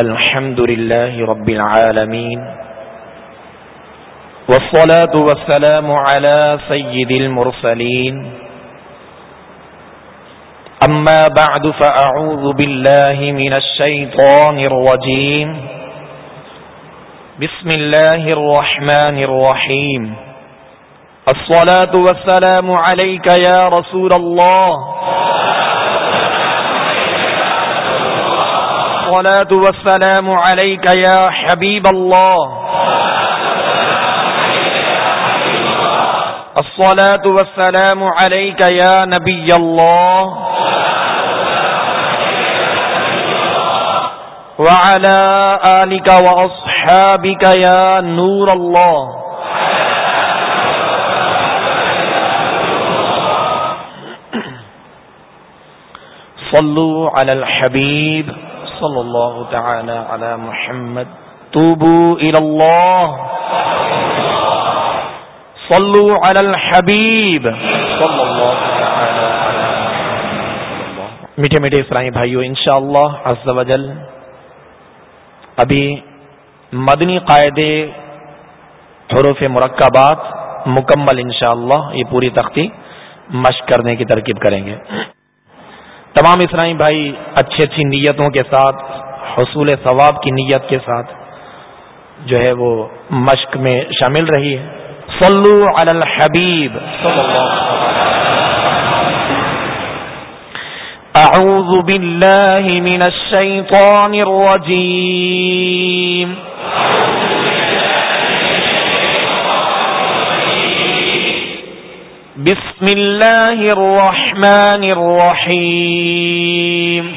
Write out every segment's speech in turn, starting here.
الحمد لله رب العالمين والصلاة والسلام على سيد المرسلين. أما بعد فأعوذ بالله من الشيطان الرجيم. بسم الله الرحمن الرحيم. الصلاة والسلام عليك يا رسول الله. الصلاة والسلام عليك يا حبيب الله. الصلاة والسلام عليك يا نبي الله. وعلى آلك وأصحابك يا نور الله. صلوا على الحبيب. صلی اللہ تعالی علی محمد. توبو اللہ صلو علی الحبیب صلی اللہ تعالی میٹھے میٹھے اسرائی بھائیو، انشاءاللہ عز و جل ابھی مدنی قاعدے، حروف مرکبات مکمل انشاءاللہ یہ پوری تختی مشق کرنے کی ترکیب کریں گے۔ تمام اسرائی بھائی، اچھی اچھی نیتوں کے ساتھ، حصول ثواب کی نیت کے ساتھ جو ہے وہ مشق میں شامل رہی ہے۔ صلو علی الحبیب۔ اعوذ باللہ من الشیطان الرجیم۔ بسم الله الرحمن الرحيم.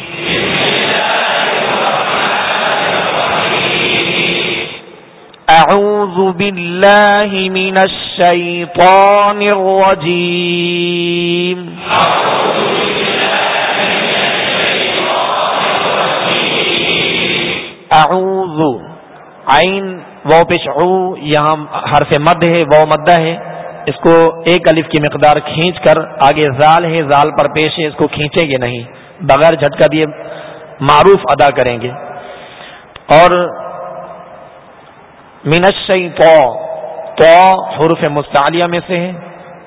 أعوذ بالله من الشيطان الرجيم. أعوذ، عين وہ پیش یہاں حرف مد ہے وہ مدہ ہے. اس کو ایک الف کی مقدار کھینچ کر آگے زال ہے، زال پر پیش ہے، اس کو کھینچیں گے نہیں۔ بغیر جھٹکا دیے معروف ادا کریں گے۔ اور مینشی تو تو حروف مستعلیہ میں سے ہے۔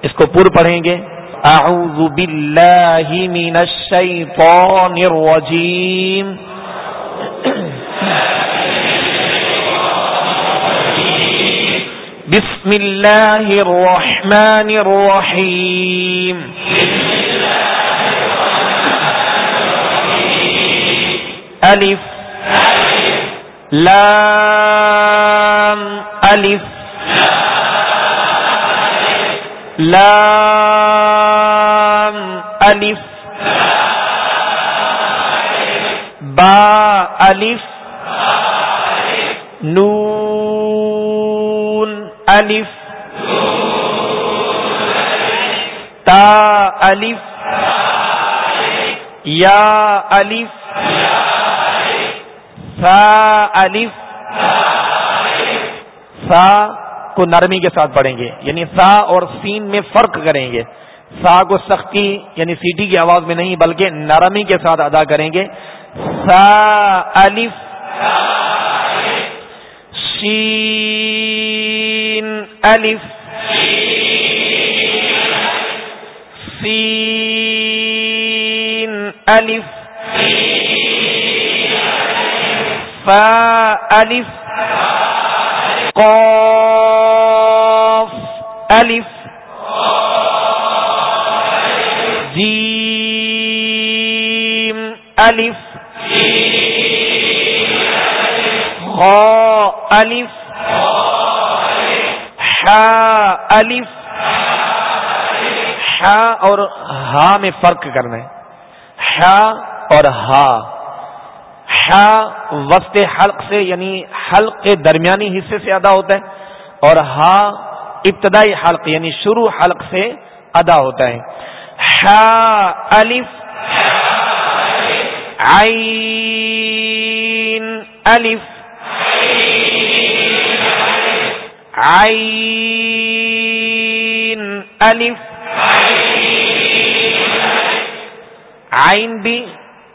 اس کو پر پڑھیں گے۔ اعوذ باللہ من الشیطان الرجیم۔ بسم الله الرحمن الرحيم ألف لام ألف لام ألف با ألف نون الف تا الف یا الف سا الف سا کو نرمی کے ساتھ پڑھیں گے. یعنی سا اور سین میں فرق کریں گے. سا کو سختی یعنی سیٹی کی آواز میں نہیں بلکہ نرمی کے ساتھ ادا کریں گے. سا الف شین الف سین الف فا الف قاف الف جیم الف خا الف الف. ہا اور ہا میں فرق کرنا ہے. ہا اور ہا ہا وسط حلق سے یعنی حلق کے درمیانی حصے سے ادا ہوتا ہے اور ہا ابتدائی حلق یعنی شروع حلق سے ادا ہوتا ہے. ہا الف. عین الف. عین الف عین بھی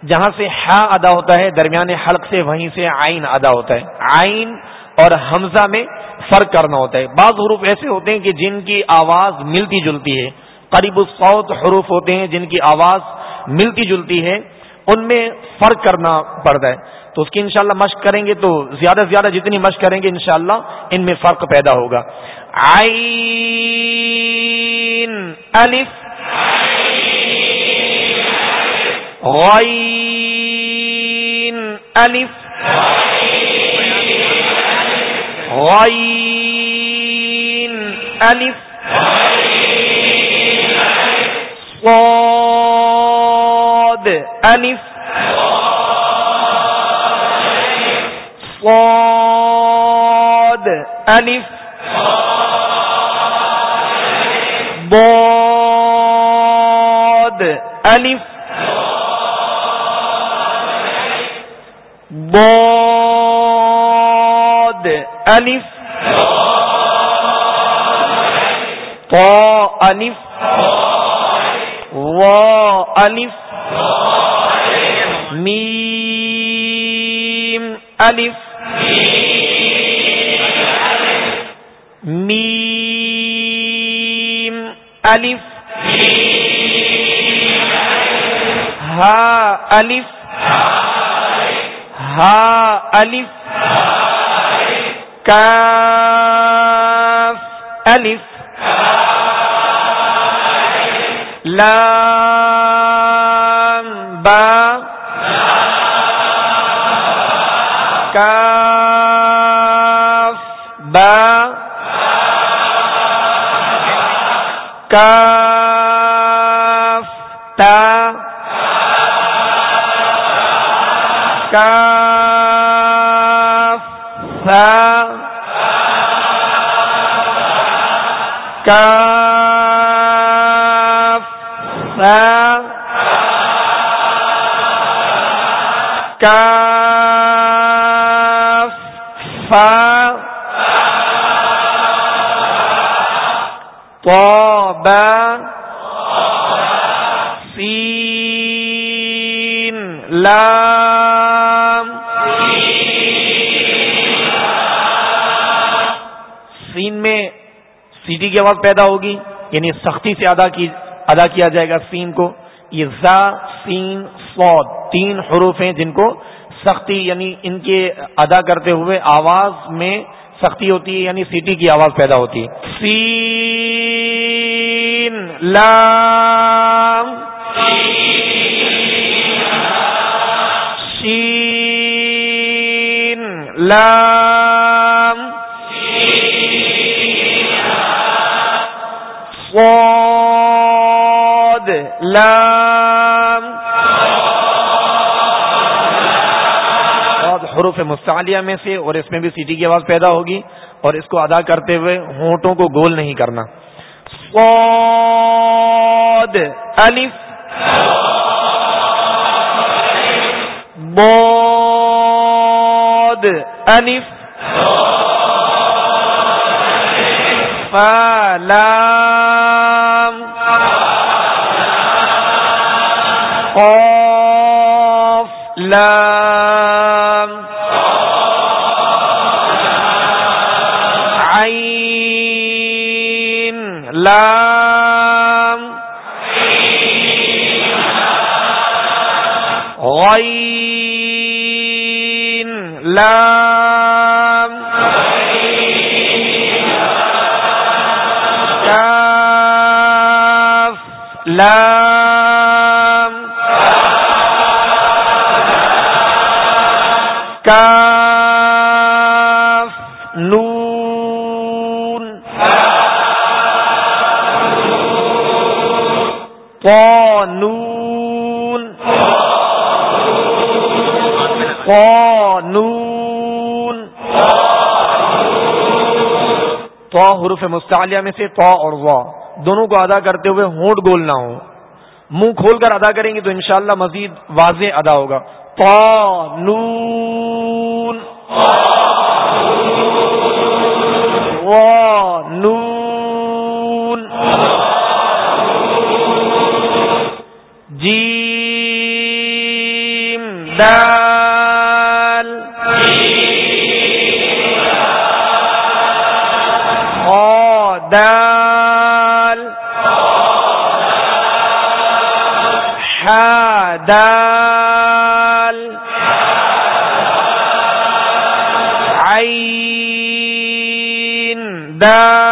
جہاں سے ہا ادا ہوتا ہے، درمیان حلق سے، وہیں سے آئین ادا ہوتا ہے۔ آئین اور حمزہ میں فرق کرنا ہوتا ہے۔ بعض حروف ایسے ہوتے ہیں کہ جن کی آواز ملتی جلتی ہے۔ قریب السعود حروف ہوتے ہیں جن کی آواز ملتی جلتی ہے۔ ان میں فرق کرنا پڑتا ہے۔ تو اس کی انشاءاللہ مشق کریں گے تو زیادہ سے زیادہ جتنی مشق کریں گے انشاءاللہ ان میں فرق پیدا ہوگا۔ عین، الف، غین الف غین، الف، صاد، الف صاد الف ضاد الف ضاد الف طا الف وا الف میم الف میم. الف. ہا. الف. ہا. الف. کاف. الف. لام. با. کاف. با. کاف تا۔ کاف ثا کاف ثا کاف فا سین. لام. سین میں سیٹی کی آواز پیدا ہوگی یعنی سختی سے ادا کی ادا کیا جائے گا سین کو۔ یہ زا، سین سود تین حروف ہیں جن کو سختی یعنی ان کے ادا کرتے ہوئے آواز میں سختی ہوتی ہے یعنی سیٹی کی آواز پیدا ہوتی ہے۔ سین. لام شین لام، صاد، لام۔ حروف مستعلیہ میں سے اور اس میں بھی سیٹی کی آواز پیدا ہوگی اور اس کو ادا کرتے ہوئے ہونٹوں کو گول نہیں کرنا۔ صاد الف بود الف فلام. قاف. لام. لام. غين. لام. كاف. لام. كاف. طا نون طا نون تو حروف مستعلیہ میں سے تو اور وا. دونوں کو ادا کرتے ہوئے ہونٹ گول نہ ہو. منہ کھول کر ادا کریں گے تو انشاءاللہ مزید واضح ادا ہوگا. تو نون دال دال دال عين دال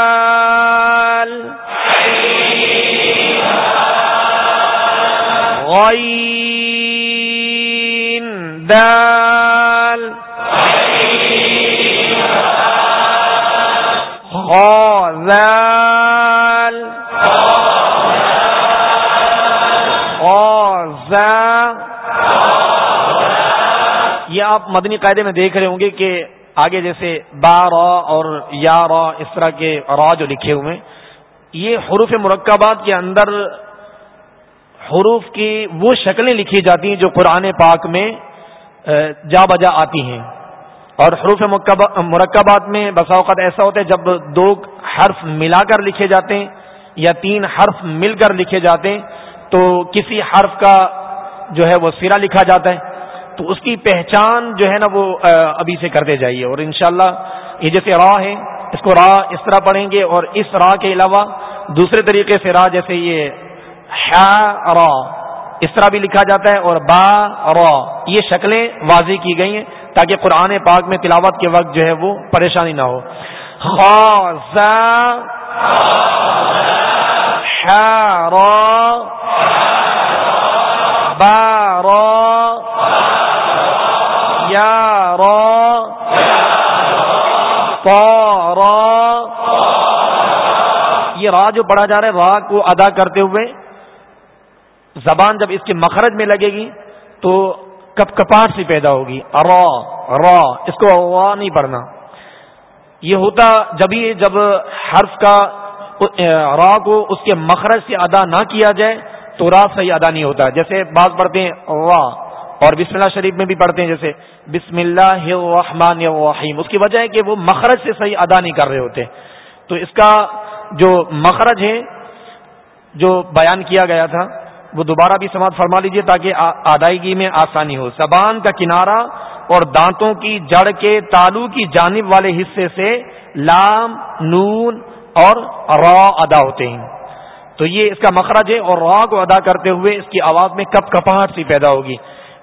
غين دال خاذال یہ آپ مدنی قاعدے میں دیکھ رہے ہوں گے کہ آگے جیسے با، را اور یا، را، اس طرح کے را جو لکھے ہوئے یہ حروف مرکبات کے اندر حروف کی وہ شکلیں لکھی جاتی ہیں جو قرآن پاک میں جا بجا آتی ہیں۔ اور حروف مرکبات میں بسا اوقات ایسا ہوتا ہے جب دو حرف ملا کر لکھے جاتے ہیں یا تین حرف مل کر لکھے جاتے ہیں، تو کسی حرف کا جو ہے وہ سرا لکھا جاتا ہے۔ تو اس کی پہچان جو ہے نا وہ ابھی سے کرتے جائیے۔ اور انشاءاللہ یہ جیسے راہ ہے، اس کو راہ اس طرح پڑھیں گے۔ اور اس راہ کے علاوہ دوسرے طریقے سے راہ جیسے یہ را۔ اس طرح بھی لکھا جاتا ہے اور با را، یہ شکلیں واضح کی گئی ہیں تاکہ قرآن پاک میں تلاوت کے وقت جو ہے وہ پریشانی نہ ہو۔ یہ را جو پڑھا جا رہا ہے، را کو ادا کرتے ہوئے زبان جب اس کے مخرج میں لگے گی تو کپ کپاٹ سی پیدا ہوگی۔ را را، اس کو نہیں پڑھنا۔ یہ ہوتا جبھی جب حرف کا را کو اس کے مخرج سے ادا نہ کیا جائے تو را صحیح ادا نہیں ہوتا۔ جیسے بعض پڑھتے ہیں وا اور بسم اللہ شریف میں بھی پڑھتے ہیں جیسے بسم اللہ الرحمن الرحیم۔ اس کی وجہ ہے کہ وہ مخرج سے صحیح ادا نہیں کر رہے ہوتے۔ تو اس کا جو مخرج ہے، جو بیان کیا گیا تھا وہ دوبارہ بھی سماعت فرما لیجیے تاکہ ادائیگی میں آسانی ہو۔ زبان کا کنارہ اور دانتوں کی جڑ کے تالو کی جانب والے حصے سے لام، نون اور را ادا ہوتے ہیں۔ تو یہ اس کا مخرج ہے اور را کو ادا کرتے ہوئے اس کی آواز میں کپ کپاہٹ سی پیدا ہوگی۔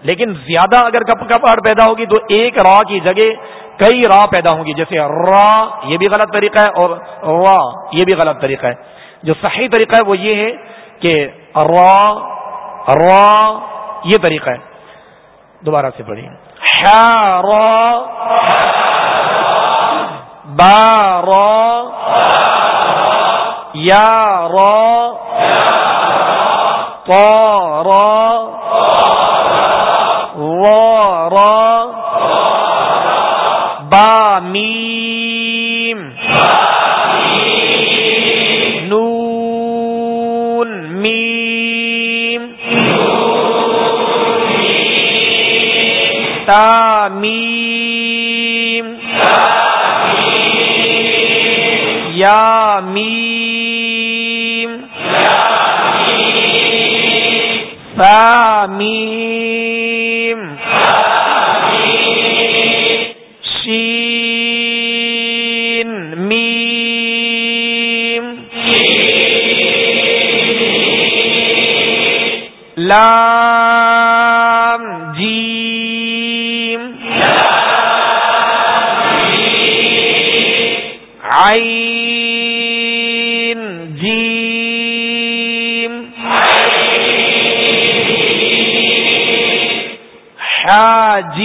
لیکن زیادہ اگر کپ کپاہٹ پیدا ہوگی تو ایک را کی جگہ کئی را پیدا ہوں گی۔ جیسے را، یہ بھی غلط طریقہ ہے اور را، یہ بھی غلط طریقہ ہے۔ جو صحیح طریقہ ہے وہ یہ ہے کہ را را یہ طریقہ ہے۔ دوبارہ سے پڑھیے۔ با یا با میم میم یا میم فا میم. لام عین جیم حاجیم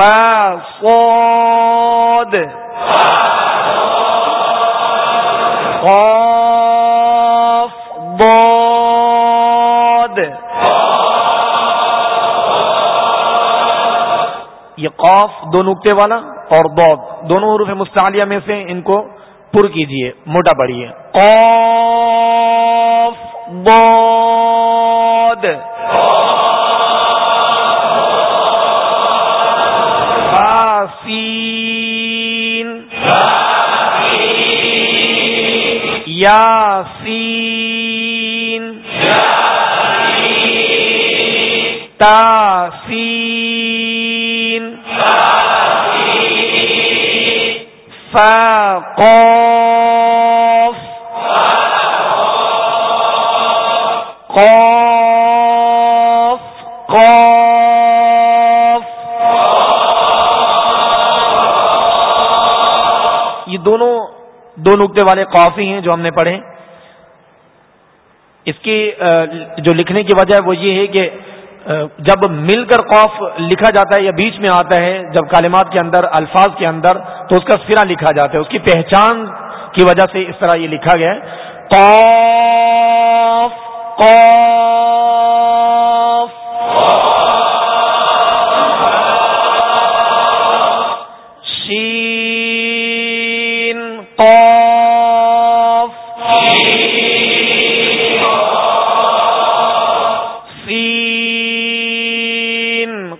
صاد قاف ضاد یہ قوف دو نقطے والا اور بود دونوں حروف مستعلیہ میں سے ان کو پر کیجیے، موٹا پڑھیے قوف بود تاسین فقوف قوف قوف یہ دونوں دو نقطے والے قافی ہیں جو ہم نے پڑھے۔ اس کی جو لکھنے کی وجہ ہے وہ یہ ہے کہ جب مل کر قوف لکھا جاتا ہے یا بیچ میں آتا ہے، جب کالمات کے اندر، الفاظ کے اندر، تو اس کا سرا لکھا جاتا ہے، اس کی پہچان کی وجہ سے اس طرح یہ لکھا گیا ہے۔ قوف قوف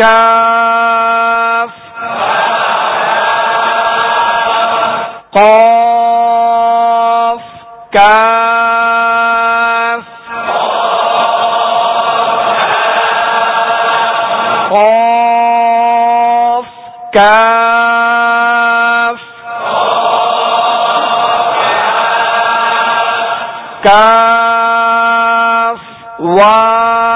كاف قاف. كاف. قاف. كاف. كاف. واو.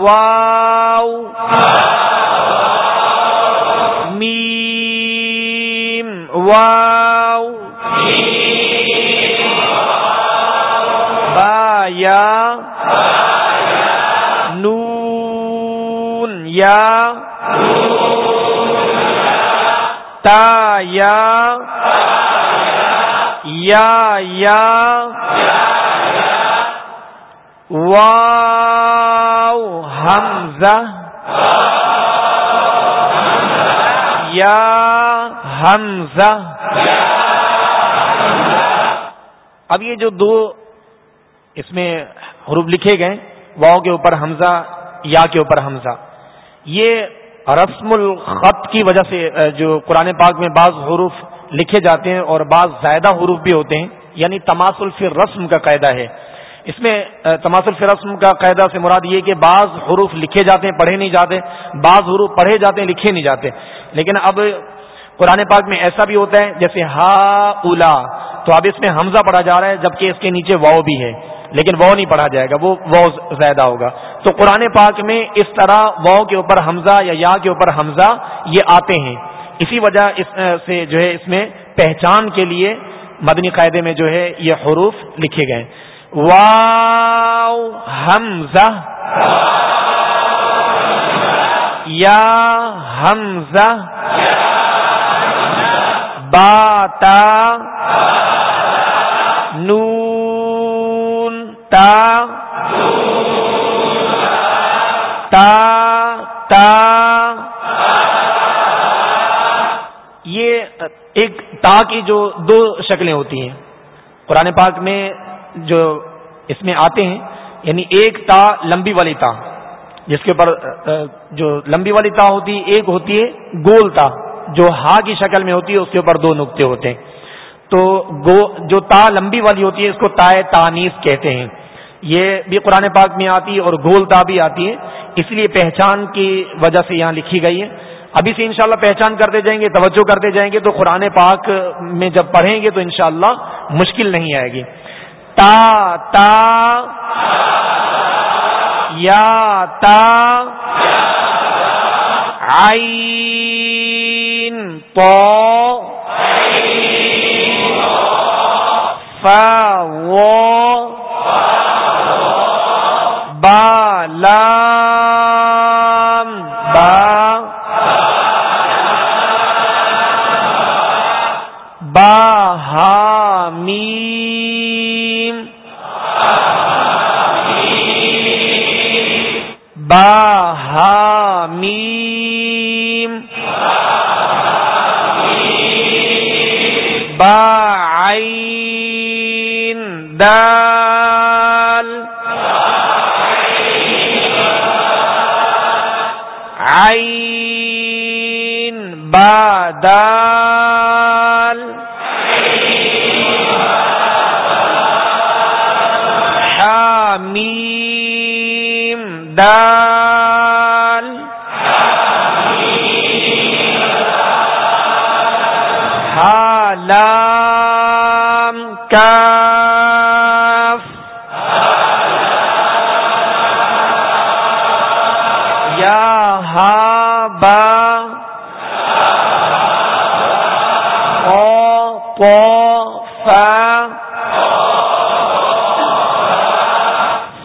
واو. میم. واو. با یا. نون یا. تا یا. یا یا. وا واو حمزہ یا حمزہ اب یہ جو دو اس میں حروف لکھے گئے واؤ کے اوپر حمزہ، یا کے اوپر حمزہ، یہ رسم الخط کی وجہ سے جو قرآن پاک میں بعض حروف لکھے جاتے ہیں اور بعض زائدہ حروف بھی ہوتے ہیں یعنی تماسل فی رسم کا قاعدہ ہے۔ اس میں تماسل فی رسم کا قاعدہ سے مراد یہ کہ بعض حروف لکھے جاتے ہیں، پڑھے نہیں جاتے، بعض حروف پڑھے جاتے ہیں، لکھے نہیں جاتے۔ لیکن اب قرآن پاک میں ایسا بھی ہوتا ہے، جیسے ہا اولا، تو اب اس میں حمزہ پڑھا جا رہا ہے، جبکہ اس کے نیچے واؤ بھی ہے۔ لیکن وہ نہیں پڑھا جائے گا، وہ وہ زیادہ ہوگا۔ تو قرآن پاک میں اس طرح واؤ کے اوپر حمزہ یا یا کے اوپر حمزہ یہ آتے ہیں۔ اسی وجہ اس سے جو ہے اس میں پہچان کے لیے مدنی قاعدے میں جو ہے یہ حروف لکھے گئے۔ واؤ حمزہ یا حمزہ باتا نون تا تا تا یہ ایک تا کی جو دو شکلیں ہوتی ہیں قرآن پاک میں جو اس میں آتے ہیں یعنی ایک تا لمبی والی تا، جس کے اوپر جو لمبی والی تا ہوتی ہے ایک ہوتی ہے گول تا، جو ہا کی شکل میں ہوتی ہے، اس کے اوپر دو نقطے ہوتے ہیں۔ تو گو، جو تا لمبی والی ہوتی ہے، اس کو تائے تانیس کہتے ہیں۔ یہ بھی قرآن پاک میں آتی ہے اور گول تا بھی آتی ہے۔ اس لیے پہچان کی وجہ سے یہاں لکھی گئی ہے۔ ابھی سے انشاءاللہ پہچان کرتے جائیں گے، توجہ کرتے جائیں گے، تو قرآن پاک میں جب پڑھیں گے تو انشاءاللہ مشکل نہیں آئے گی۔ تا تا یا تا عین پو فا و بالا دال حامیم دال حالام کا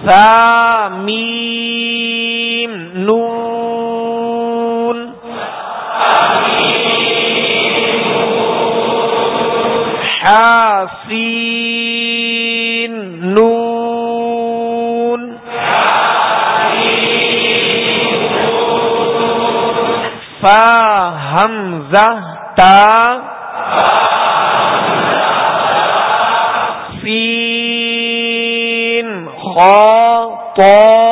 سا میم نون حاسین نون فا حمزہ تا تو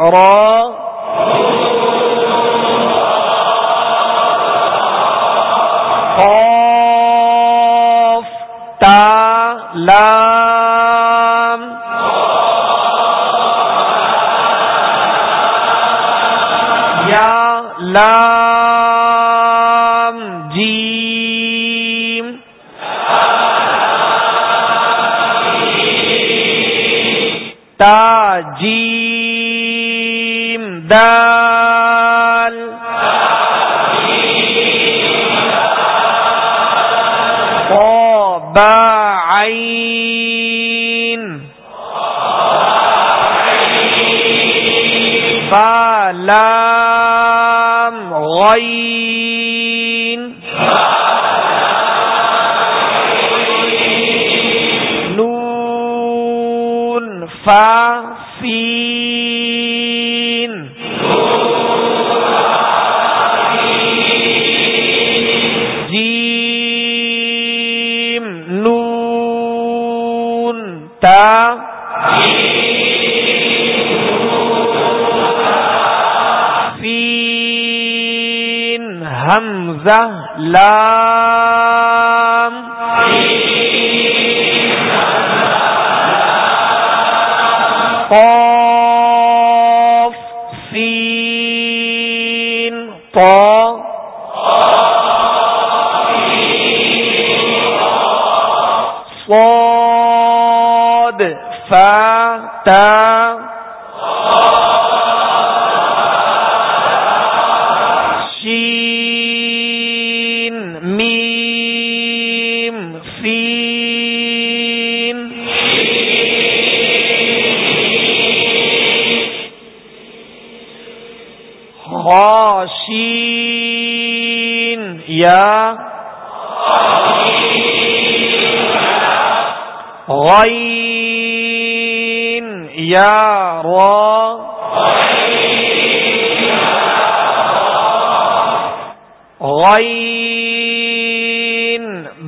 صاد قاف تا لام یا لام جیم تا جیم دال عین با حمزہ لام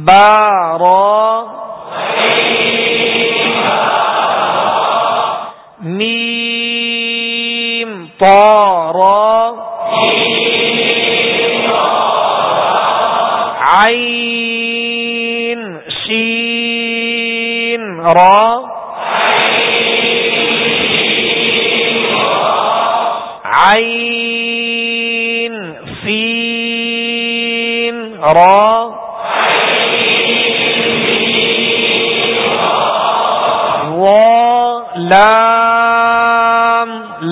غین بار میم پار عین شین را. عین سین را.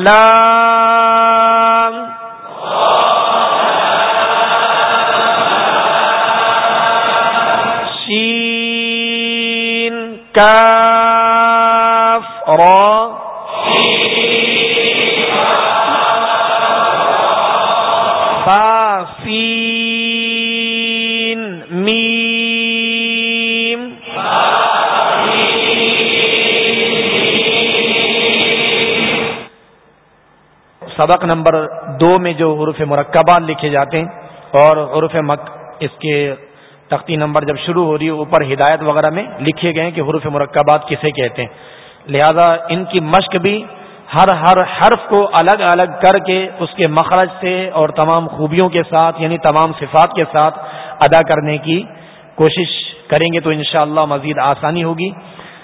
اللہ سبق نمبر دو میں جو حروف مرکبات لکھے جاتے ہیں اور حروف مک اس کے تختی نمبر جب شروع ہو رہی ہے، اوپر ہدایت وغیرہ میں لکھے گئے ہیں کہ حروف مرکبات کسے کہتے ہیں۔ لہذا ان کی مشق بھی ہر ہر حرف کو الگ الگ کر کے اس کے مخرج سے اور تمام خوبیوں کے ساتھ یعنی تمام صفات کے ساتھ ادا کرنے کی کوشش کریں گے تو انشاءاللہ مزید آسانی ہوگی۔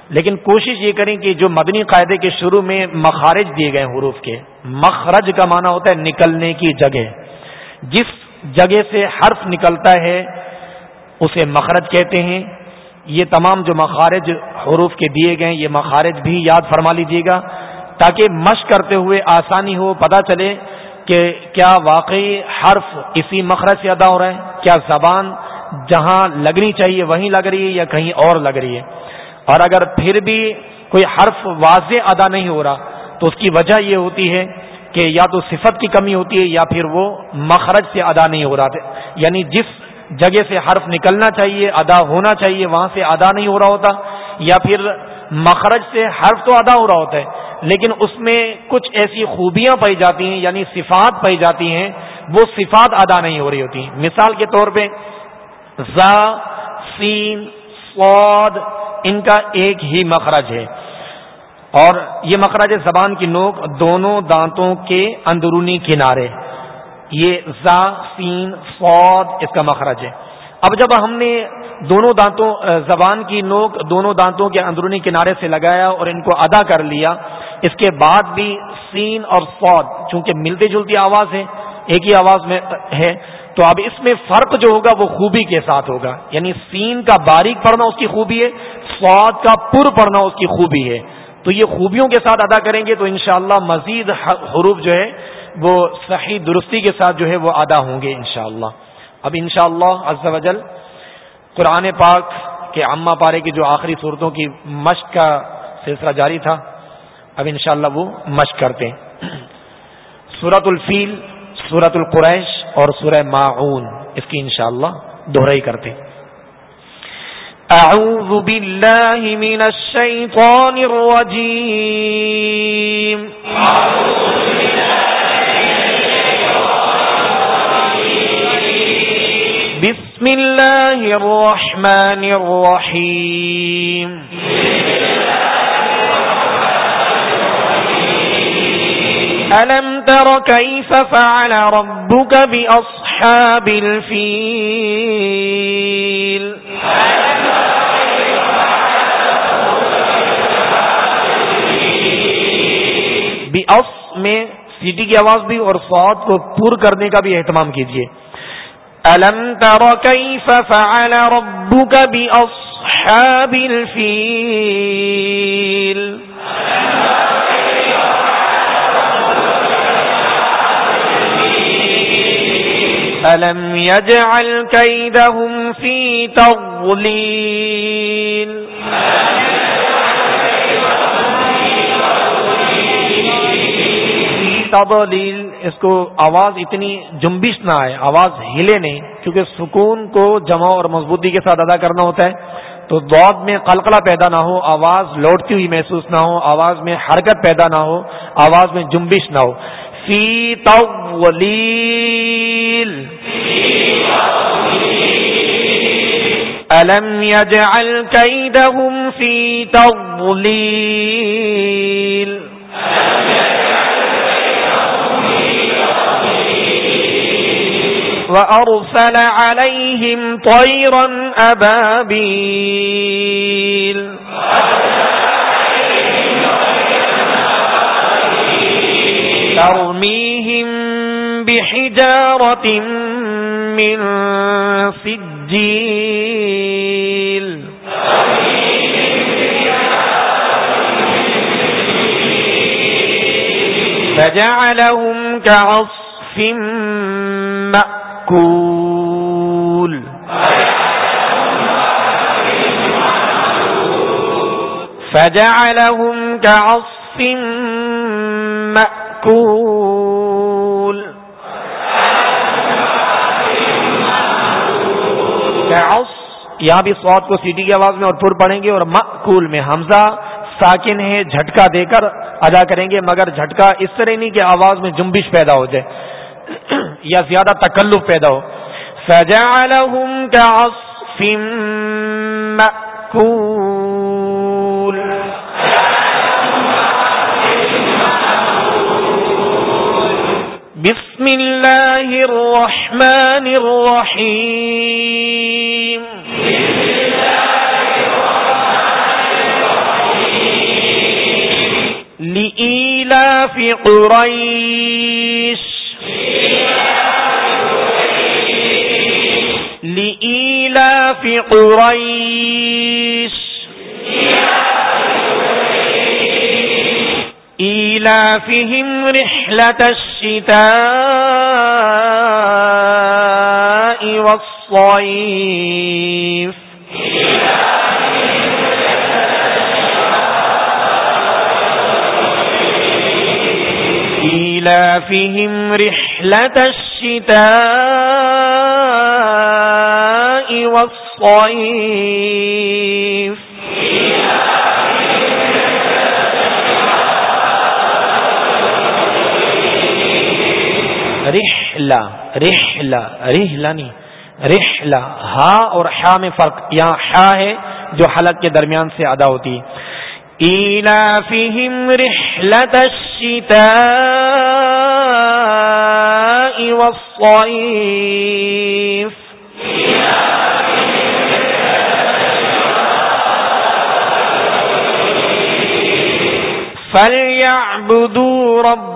لیکن کوشش یہ کریں کہ جو مدنی قاعدے کے شروع میں مخارج دیے گئے حروف کے، مخرج کا معنی ہوتا ہے نکلنے کی جگہ۔ جس جگہ سے حرف نکلتا ہے، اسے مخرج کہتے ہیں۔ یہ تمام جو مخارج حروف کے دیے گئے یہ مخارج بھی یاد فرما لیجیے گا۔ تاکہ مشق کرتے ہوئے آسانی ہو، پتہ چلے کہ کیا واقعی حرف اسی مخرج سے ادا ہو رہا ہے۔ کیا زبان جہاں لگنی چاہیے وہیں لگ رہی ہے یا کہیں اور لگ رہی ہے۔ اور اگر پھر بھی کوئی حرف واضح ادا نہیں ہو رہا، تو اس کی وجہ یہ ہوتی ہے کہ یا تو صفت کی کمی ہوتی ہے یا پھر وہ مخرج سے ادا نہیں ہو رہا۔ تھا یعنی جس جگہ سے حرف نکلنا چاہیے، ادا ہونا چاہیے، وہاں سے ادا نہیں ہو رہا ہوتا، یا پھر مخرج سے حرف تو ادا ہو رہا ہوتا ہے، لیکن اس میں کچھ ایسی خوبیاں پائی جاتی ہیں یعنی صفات پائی جاتی ہیں، وہ صفات ادا نہیں ہو رہی ہوتی۔ مثال کے طور پہ، زا، سین سواد ان کا ایک ہی مخرج ہے۔ اور یہ مخرج زبان کی نوک دونوں دانتوں کے اندرونی کنارے۔ یہ زا، سین فود اس کا مخرج ہے۔ اب جب ہم نے دونوں دانتوں، زبان کی نوک دونوں دانتوں کے اندرونی کنارے سے لگایا اور ان کو ادا کر لیا، اس کے بعد بھی سین اور فود چونکہ ملتی جلتی آواز ہے ایک ہی آواز میں ہے، تو اب اس میں فرق جو ہوگا وہ خوبی کے ساتھ ہوگا۔ یعنی سین کا باریک پڑھنا اس کی خوبی ہے فواد کا پر پڑھنا اس کی خوبی ہے۔ تو یہ خوبیوں کے ساتھ ادا کریں گے تو انشاءاللہ مزید حروف جو ہے، وہ صحیح درستی کے ساتھ جو ہے، وہ ادا ہوں گے انشاءاللہ۔ اب انشاءاللہ شاء اللہ قرآن پاک کے عامہ پارے کی جو آخری صورتوں کی مشق کا سلسلہ جاری تھا، اب انشاءاللہ وہ مشق کرتے ہیں۔ سورت الفیل سورت القریش اور سورہ معاون اس کی انشاءاللہ دوہرائی کرتے ہیں۔ أعوذ بالله من الشيطان الرجيم. بسم الله الرحمن الرحيم. ألم تر كيف فعل ربك بأصحاب الفيل. اس میں سیٹی کی آواز بھی اور فوت کو پور کرنے کا بھی اہتمام کیجیے الم تر کیف فعل ربک باصحاب الفیل الم يجعل كيدهم في تضليل تضلیل اس کو آواز اتنی جنبش نہ آئے، آواز ہلے نہیں، کیونکہ سکون کو جمع اور مضبوطی کے ساتھ ادا کرنا ہوتا ہے۔ تو دعد میں قلقلہ پیدا نہ ہو، آواز لوٹتی ہوئی محسوس نہ ہو، آواز میں حرکت پیدا نہ ہو، آواز میں جنبش نہ ہو۔ فی طولیل ألم يجعل كيدهم في تضليل وأرسل عليهم طيرا أبابيل۔ وأرسل ترميهم بحجارة من سجيل فجعلهم كعصف مأكول فجعلهم كعصف مأكول كعصف یہاں بھی سواد کو سیٹی کی آواز میں اور پر پڑھیں گے اور مأکول میں حمزہ ساکن ہے، جھٹکا دے کر ادا کریں گے، مگر جھٹکا اس طرح نہیں کہ آواز میں جنبش پیدا ہو جائے یا زیادہ تکلف پیدا ہو۔ فجعلهم بسم الله الرحمن الرحيم. لإيلاف قريش. لإيلاف قريش. إيلافهم رحلة الشتاء والصيف. إيلافهم رحلة الشتاء والصيف. رحلہ رحلہ رحلہ نہیں رحلہ ہا اور حا میں فرق یہاں حا ہے جو حلق کے درمیان سے ادا ہوتی ہے. إيلافهم رحلة الشتاء والصيف فليعبدوا رب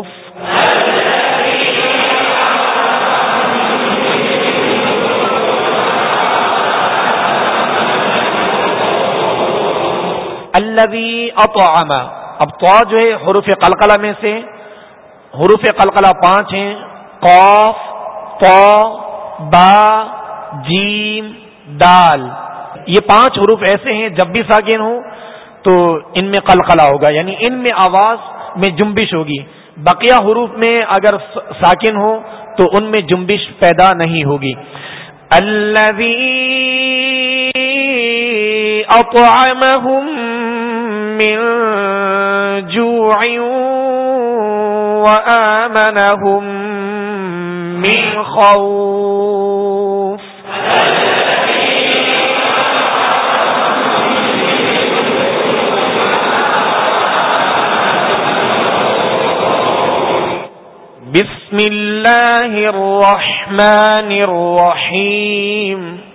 الذي اطعم اب تو جو ہے، حروف قلقلہ میں سے، حروف قلقلہ پانچ ہیں قوف تو با، جیم، دال. یہ پانچ حروف ایسے ہیں، جب بھی ساکن ہوں تو ان میں قلقلہ ہوگا یعنی ان میں آواز میں جنبش ہوگی۔ بقیہ حروف میں اگر ساکن ہو تو ان میں جنبش پیدا نہیں ہوگی۔ الذي أطعمهم من جوع وآمنهم من خوف. بسم الله الرحمن الرحيم.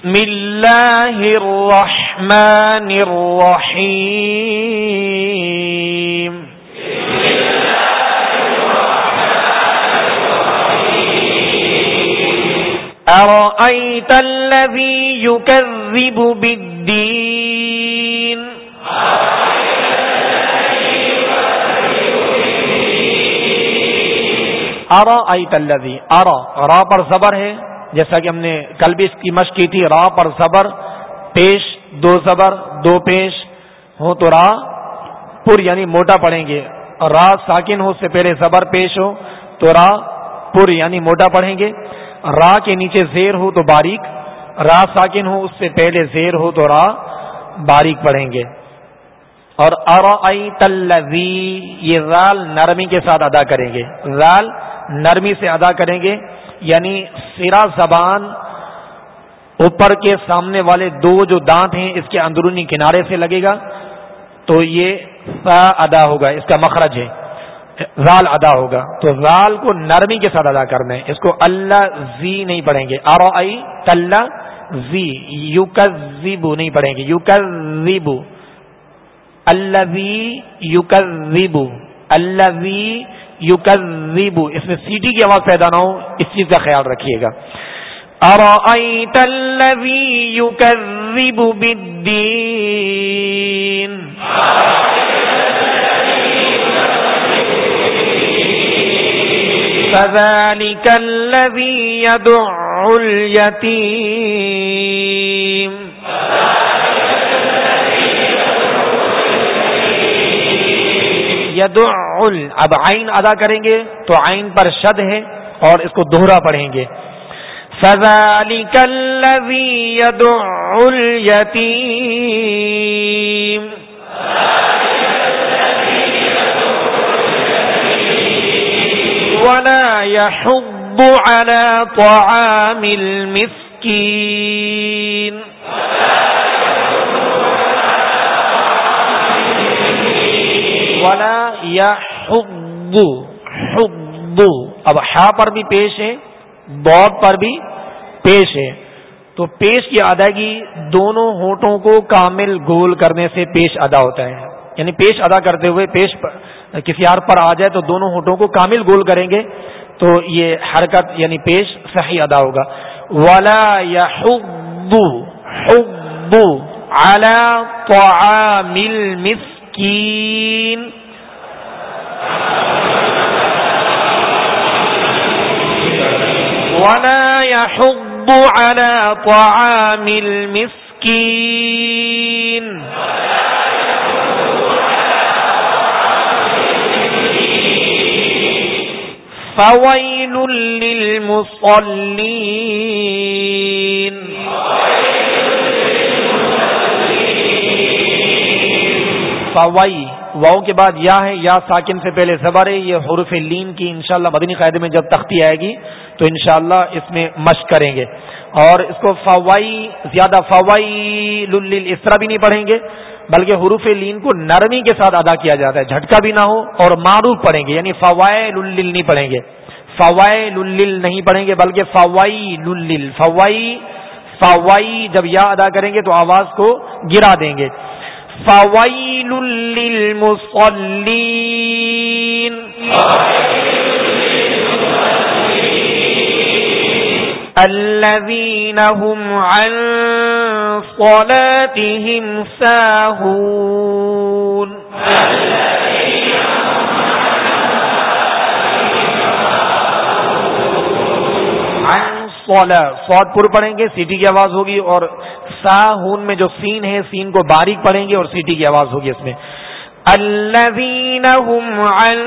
بسم الله الرحمن الرحيم. أرأيت الذي يكذب بالدين؟ ارا آئی تلزی ارا را پر زبر ہے. جیسا کہ ہم نے کل بھی اس کی مشق کی تھی را پر زبر پیش، دو زبر دو پیش، ہو تو را پر یعنی موٹا پڑھیں گے۔ اور را ساکن ہو، اس سے پہلے زبر پیش ہو، تو را پر یعنی موٹا پڑھیں گے۔ را کے نیچے زیر ہو، تو باریک۔ را ساکن ہو، اس سے پہلے زیر ہو، تو را باریک پڑھیں گے۔ اور یہ رال نرمی کے ساتھ ادا کریں گے۔ رال نرمی سے ادا کریں گے۔ یعنی سرا زبان اوپر کے سامنے والے دو جو دانت ہیں، اس کے اندرونی کنارے سے لگے گا، تو یہ سا ادا ہوگا، اس کا مخرج ہے۔ رال ادا ہوگا۔ تو رال کو نرمی کے ساتھ ادا کرنا ہے۔ اس کو اللہ زی نہیں پڑھیں گے۔ آر آئی تل زی یو نہیں پڑھیں گے۔ یو زیبو الوی یوکو الوی یوکو اس میں سیٹی کی آواز پیدا نہ ہو، اس چیز کا خیال رکھیے گا۔ أرأيت الذي يكذب بالدين؟ فذلك الذي يدع اليتيم. ید اب آئین ادا کریں گے تو آئین پر شد ہے اور اس کو دوہرا پڑھیں گے۔ سزالی کلوی ید ولا يحض على طعام المسكين۔ ولا یا اب ہا پر بھی پیش ہے بود پر بھی پیش ہے۔ تو پیش کی ادائیگی دونوں ہونٹوں کو کامل گول کرنے سے پیش ادا ہوتا ہے۔ یعنی پیش ادا کرتے ہوئے پیش کسی ہار پر آ جائے تو دونوں ہونٹوں کو کامل گول کریں گے۔ تو یہ حرکت یعنی پیش صحیح ادا ہوگا۔ ولا یا حبو حبو مل مسکین ولا يحض على طعام المسكين فويل للمصلين فويل فوئی واؤ کے بعد یا ہے یا ساکن سے پہلے زبر ہے، یہ حروف لین کی انشاءاللہ مدنی قاعدے میں جب تختی آئے گی، تو انشاءاللہ اس میں مشق کریں گے۔ اور اس کو فوائی، زیادہ فوائی، لل اس طرح بھی نہیں پڑھیں گے، بلکہ حروف لین کو نرمی کے ساتھ ادا کیا جاتا ہے، جھٹکا بھی نہ ہو اور معروف پڑھیں گے یعنی فوائے لل نہیں پڑھیں گے۔ فوائے لل نہیں پڑھیں گے، بلکہ فوائی لل، فوائی فوائی جب یا ادا کریں گے تو آواز کو گرا دیں گے۔ فوائل للمصلين الذين هم عن صلاتهم ساهون صلاة صوت پر پڑھیں گے، سیٹی کی آواز ہوگی اور ساہون میں جو سین ہے، سین کو باریک پڑھیں گے اور سیٹی کی آواز ہوگی اس میں۔ الذين هم عن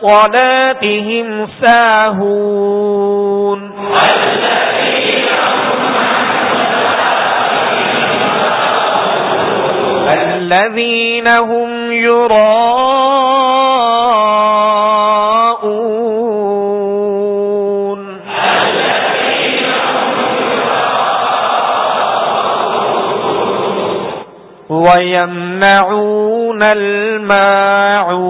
صلاتهم ساهون الذين هم ويمنعون الماعون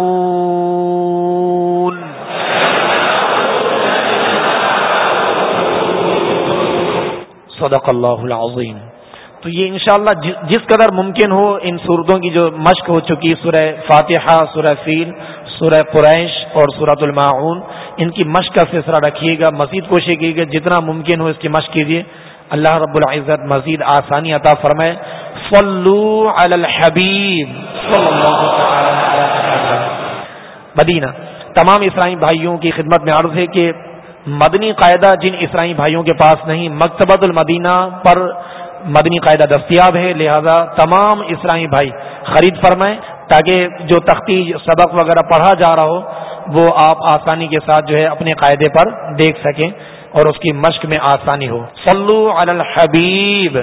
صدق اللہ العظیم۔ تو یہ انشاءاللہ جس قدر ممکن ہو ان صورتوں کی جو مشق ہو چکی سورہ فاتحہ، سورہ فیل، سورہ قریش اور سورت الماعون، ان کی مشق کا سلسلہ رکھیے گا، مزید کوشش کیجیے گا، جتنا ممکن ہو اس کی مشق کیجیے۔ اللہ رب العزت مزید آسانی عطا فرمائے۔ صلو علی الحبیب۔ اللہ مدینہ۔ تمام اسرائی بھائیوں کی خدمت میں عرض ہے کہ مدنی قاعدہ جن اسرائی بھائیوں کے پاس نہیں، مکتبۃ المدینہ پر مدنی قاعدہ دستیاب ہے۔ لہذا تمام اسرائی بھائی خرید فرمائیں تاکہ جو تختی، سبق وغیرہ پڑھا جا رہا ہو، وہ آپ آسانی کے ساتھ جو ہے اپنے قاعدے پر دیکھ سکیں۔ اور اس کی مشق میں آسانی ہو۔ صلو علی الحبیب۔